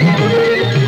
Música